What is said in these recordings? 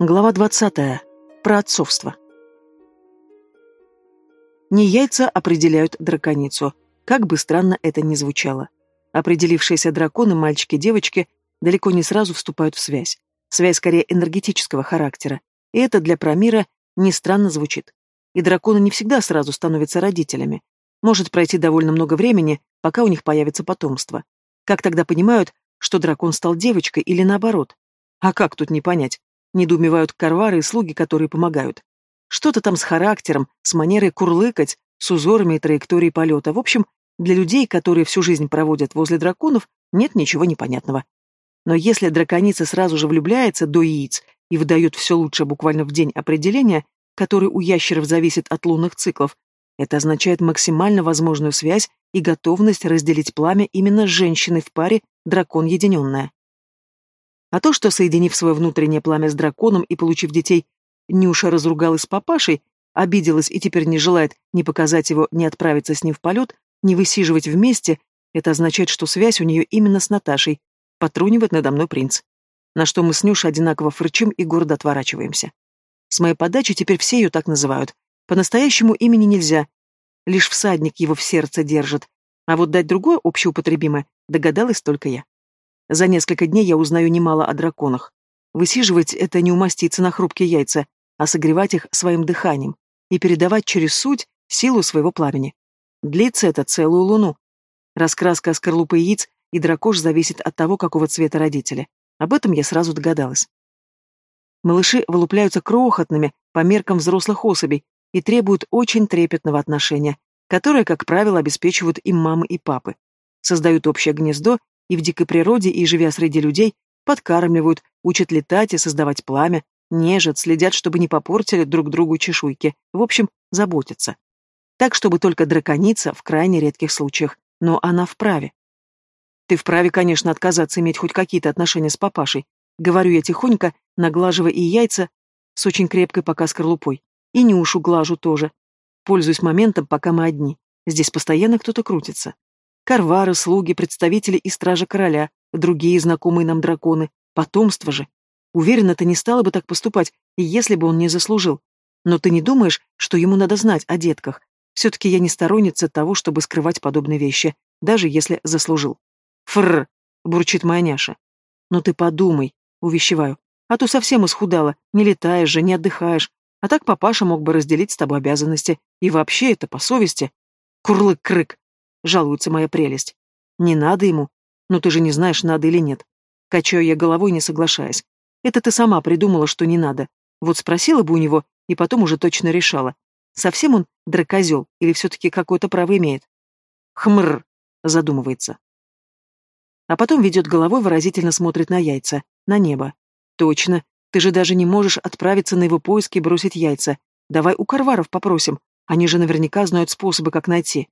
Глава 20. Про отцовство. Не яйца определяют драконицу, как бы странно это ни звучало. Определившиеся драконы, мальчики и девочки, далеко не сразу вступают в связь. Связь скорее энергетического характера. И это для Промира не странно звучит. И драконы не всегда сразу становятся родителями. Может пройти довольно много времени, пока у них появится потомство. Как тогда понимают, что дракон стал девочкой или наоборот? А как тут не понять? Недоумевают карвары и слуги, которые помогают. Что-то там с характером, с манерой курлыкать, с узорами и траекторией полета. В общем, для людей, которые всю жизнь проводят возле драконов, нет ничего непонятного. Но если драконица сразу же влюбляется до яиц и выдает все лучше буквально в день определения, который у ящеров зависит от лунных циклов, это означает максимально возможную связь и готовность разделить пламя именно с женщиной в паре дракон-единенная. А то, что, соединив свое внутреннее пламя с драконом и получив детей, Нюша разругалась с папашей, обиделась и теперь не желает ни показать его, ни отправиться с ним в полет, ни высиживать вместе, это означает, что связь у нее именно с Наташей, потрунивает надо мной принц. На что мы с Нюшей одинаково фырчим и гордо отворачиваемся. С моей подачи теперь все ее так называют. По-настоящему имени нельзя. Лишь всадник его в сердце держит. А вот дать другое общеупотребимое догадалась только я. За несколько дней я узнаю немало о драконах. Высиживать — это не умаститься на хрупкие яйца, а согревать их своим дыханием и передавать через суть силу своего пламени. Длится это целую луну. Раскраска скорлупы яиц и дракош зависит от того, какого цвета родители. Об этом я сразу догадалась. Малыши вылупляются крохотными по меркам взрослых особей и требуют очень трепетного отношения, которое, как правило, обеспечивают им мамы и папы. Создают общее гнездо и в дикой природе, и живя среди людей, подкармливают, учат летать и создавать пламя, нежат, следят, чтобы не попортили друг другу чешуйки, в общем, заботятся. Так, чтобы только драконица в крайне редких случаях, но она вправе. Ты вправе, конечно, отказаться иметь хоть какие-то отношения с папашей. Говорю я тихонько, наглаживая и яйца с очень крепкой пока скорлупой. И Нюшу глажу тоже. Пользуюсь моментом, пока мы одни. Здесь постоянно кто-то крутится. Карвары, слуги, представители и стража короля, другие знакомые нам драконы, потомство же. Уверена, ты не стала бы так поступать, если бы он не заслужил. Но ты не думаешь, что ему надо знать о детках? Все-таки я не сторонница того, чтобы скрывать подобные вещи, даже если заслужил. Фрр, бурчит моя няша. Ну ты подумай, увещеваю. А то совсем исхудала, не летаешь же, не отдыхаешь. А так папаша мог бы разделить с тобой обязанности. И вообще это по совести. Курлык-крык, жалуется моя прелесть. Не надо ему. Ну ты же не знаешь, надо или нет. Качаю я головой, не соглашаясь. Это ты сама придумала, что не надо. Вот спросила бы у него, и потом уже точно решала. Совсем он дракозел, или все-таки какое-то право имеет? Хмр, задумывается. А потом ведет головой, выразительно смотрит на яйца, на небо. Точно, ты же даже не можешь отправиться на его поиски и бросить яйца. Давай у карваров попросим, они же наверняка знают способы, как найти.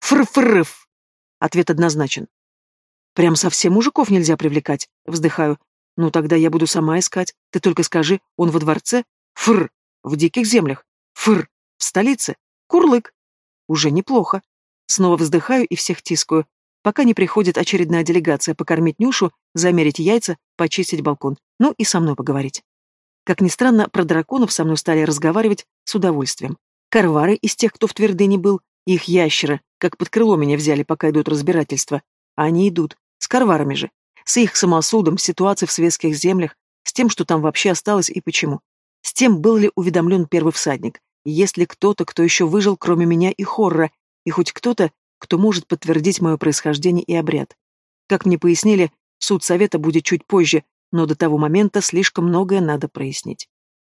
Фр-фрыф. Ответ однозначен. Прям совсем мужиков нельзя привлекать, вздыхаю. Ну тогда я буду сама искать. Ты только скажи, он во дворце? Фр. В диких землях. Фр. В столице. Курлык. Уже неплохо. Снова вздыхаю и всех тискаю, пока не приходит очередная делегация покормить Нюшу, замерить яйца, почистить балкон, ну и со мной поговорить. Как ни странно, про драконов со мной стали разговаривать с удовольствием. Карвары из тех, кто в твердыне был, их ящеры, как под крыло меня взяли, пока идут разбирательства. А они идут. С карварами же. С их самосудом, ситуацией в светских землях, с тем, что там вообще осталось и почему. С тем, был ли уведомлен первый всадник. Есть ли кто-то, кто еще выжил, кроме меня и Хорра, и хоть кто-то, кто может подтвердить мое происхождение и обряд. Как мне пояснили, суд совета будет чуть позже, но до того момента слишком многое надо прояснить.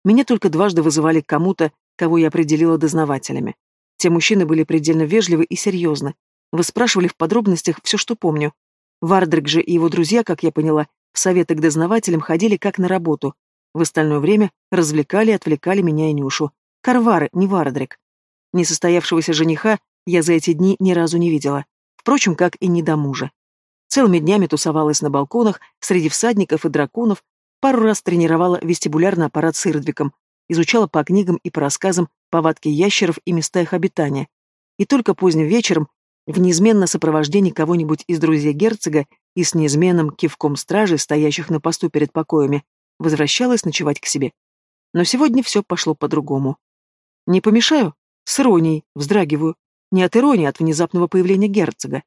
Меня только дважды вызывали к кому-то, кого я определила дознавателями. Те мужчины были предельно вежливы и серьезны. Выспрашивали в подробностях все, что помню. Вардрик же и его друзья, как я поняла, в советы к дознавателям ходили как на работу. В остальное время развлекали и отвлекали меня и Нюшу. Карвары, не Вардрик. Несостоявшегося жениха я за эти дни ни разу не видела. Впрочем, как и не до мужа. Целыми днями тусовалась на балконах, среди всадников и драконов, пару раз тренировала вестибулярный аппарат с Ирдвиком, изучала по книгам и по рассказам повадки ящеров и места их обитания. И только поздним вечером, в неизменном сопровождении кого-нибудь из друзей герцога и с неизменным кивком стражи, стоящих на посту перед покоями, возвращалась ночевать к себе. Но сегодня все пошло по-другому. Не помешаю? С иронией, вздрагиваю. Не от иронии, а от внезапного появления герцога.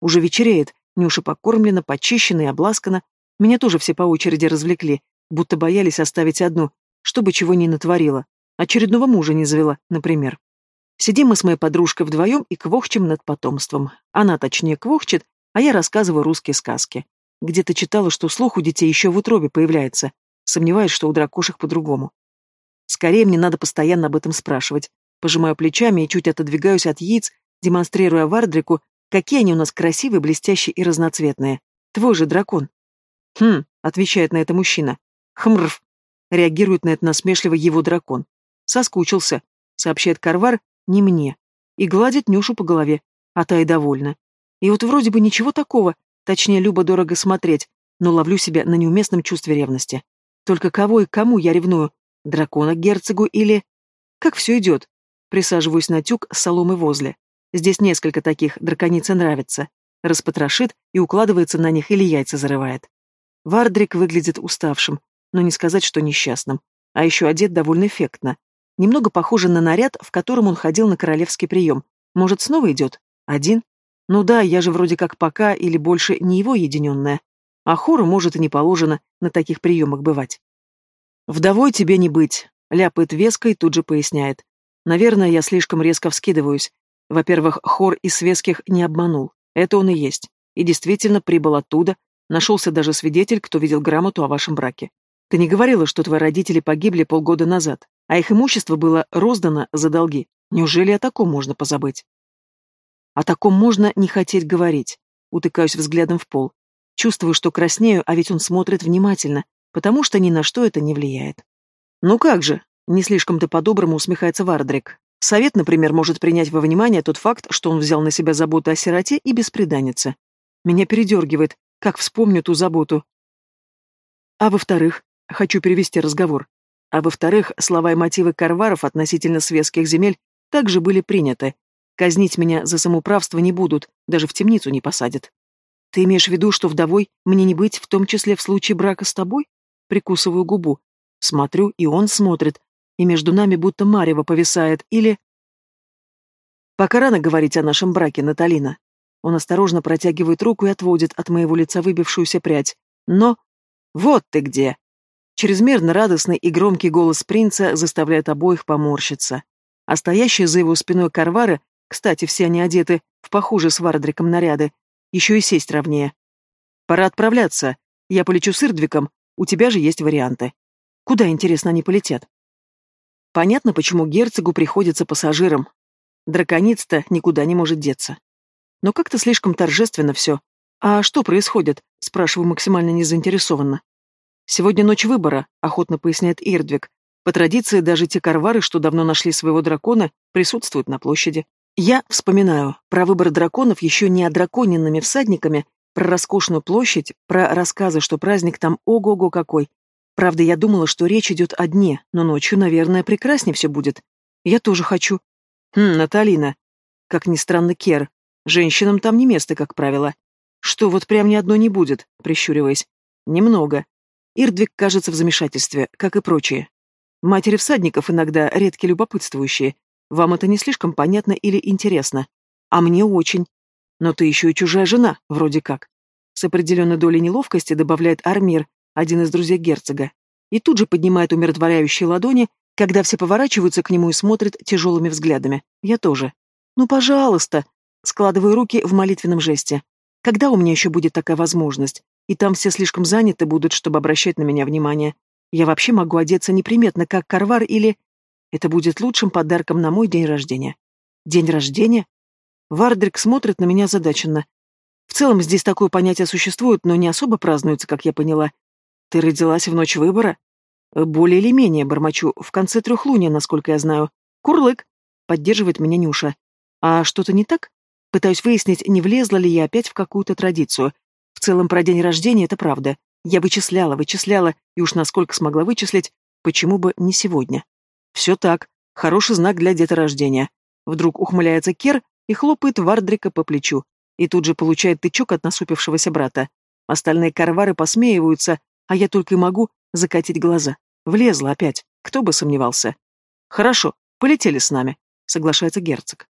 Уже вечереет, Нюша покормлена, почищена и обласкана. Меня тоже все по очереди развлекли, будто боялись оставить одну, чтобы чего не натворила. Очередного мужа не завела, например. Сидим мы с моей подружкой вдвоем и квохчем над потомством. Она, точнее, квохчет, а я рассказываю русские сказки. Где-то читала, что слух у детей еще в утробе появляется. Сомневаюсь, что у дракошек по-другому. Скорее мне надо постоянно об этом спрашивать. Пожимаю плечами и чуть отодвигаюсь от яиц, демонстрируя Вардрику, какие они у нас красивые, блестящие и разноцветные. Твой же дракон. Хм, отвечает на это мужчина. Хмрф. Реагирует на это насмешливо его дракон. Соскучился, сообщает Карвар, не мне. И гладит Нюшу по голове, а та и довольна. И вот вроде бы ничего такого, точнее, любо-дорого смотреть, но ловлю себя на неуместном чувстве ревности. Только кого и кому я ревную? Дракона герцогу или... Как все идет? Присаживаюсь на тюк с соломой возле. Здесь несколько таких, драконице нравится. Распотрошит и укладывается на них или яйца зарывает. Вардрик выглядит уставшим, но не сказать, что несчастным. А еще одет довольно эффектно. Немного похоже на наряд, в котором он ходил на королевский прием. Может, снова идет? Один? Ну да, я же вроде как пока или больше не его единенная. А хору, может, и не положено на таких приемах бывать. «Вдовой тебе не быть», — ляпает веско и тут же поясняет. «Наверное, я слишком резко вскидываюсь. Во-первых, хор из свеских не обманул. Это он и есть. И действительно прибыл оттуда. Нашелся даже свидетель, кто видел грамоту о вашем браке. Ты не говорила, что твои родители погибли полгода назад, а их имущество было роздано за долги. Неужели о таком можно позабыть? О таком можно не хотеть говорить. Утыкаюсь взглядом в пол. Чувствую, что краснею, а ведь он смотрит внимательно, потому что ни на что это не влияет. Ну как же, не слишком-то по-доброму усмехается Вардрик. Совет, например, может принять во внимание тот факт, что он взял на себя заботу о сироте и бесприданнице. Меня передергивает, как вспомню ту заботу. А во-вторых, Хочу перевести разговор. А во-вторых, слова и мотивы Карваров относительно светских земель также были приняты. Казнить меня за самоуправство не будут, даже в темницу не посадят. Ты имеешь в виду, что вдовой мне не быть, в том числе в случае брака с тобой? Прикусываю губу. Смотрю, и он смотрит, и между нами будто марево повисает, или... Пока рано говорить о нашем браке, Наталина. Он осторожно протягивает руку и отводит от моего лица выбившуюся прядь. Но... Вот ты где! Чрезмерно радостный и громкий голос принца заставляет обоих поморщиться. А стоящие за его спиной карвары, кстати, все они одеты в похожие с Вардриком наряды, еще и сесть ровнее. «Пора отправляться. Я полечу с Ирдвиком, у тебя же есть варианты. Куда, интересно, они полетят?» Понятно, почему герцогу приходится пассажирам. Дракониц-то никуда не может деться. Но как-то слишком торжественно все. «А что происходит?» — спрашиваю максимально незаинтересованно. «Сегодня ночь выбора», — охотно поясняет Ирдвиг. «По традиции, даже те карвары, что давно нашли своего дракона, присутствуют на площади. Я вспоминаю про выбор драконов еще не одраконенными всадниками, про роскошную площадь, про рассказы, что праздник там ого-го какой. Правда, я думала, что речь идет о дне, но ночью, наверное, прекраснее все будет. Я тоже хочу. Хм, Наталина. Как ни странно, Кер. Женщинам там не место, как правило. Что, вот прям ни одной не будет, прищуриваясь. Немного. Ирдвиг кажется в замешательстве, как и прочие. Матери всадников иногда редкие любопытствующие. Вам это не слишком понятно или интересно? А мне очень. Но ты еще и чужая жена, вроде как. С определенной долей неловкости добавляет Армир, один из друзей герцога. И тут же поднимает умиротворяющие ладони, когда все поворачиваются к нему и смотрят тяжелыми взглядами. Я тоже. Ну, пожалуйста. Складываю руки в молитвенном жесте. Когда у меня еще будет такая возможность? И там все слишком заняты будут, чтобы обращать на меня внимание. Я вообще могу одеться неприметно, как карвар, или... Это будет лучшим подарком на мой день рождения. День рождения? Вардрик смотрит на меня задаченно. В целом здесь такое понятие существует, но не особо празднуется, как я поняла. Ты родилась в ночь выбора? Более или менее, бормочу, в конце трехлуния, насколько я знаю. Курлык. Поддерживает меня Нюша. А что-то не так? Пытаюсь выяснить, не влезла ли я опять в какую-то традицию. В целом, про день рождения это правда. Я вычисляла, вычисляла, и уж насколько смогла вычислить, почему бы не сегодня. Все так. Хороший знак для деторождения. Вдруг ухмыляется Кер и хлопает Вардрика по плечу. И тут же получает тычок от насупившегося брата. Остальные карвары посмеиваются, а я только и могу закатить глаза. Влезла опять. Кто бы сомневался. Хорошо, полетели с нами, соглашается герцог.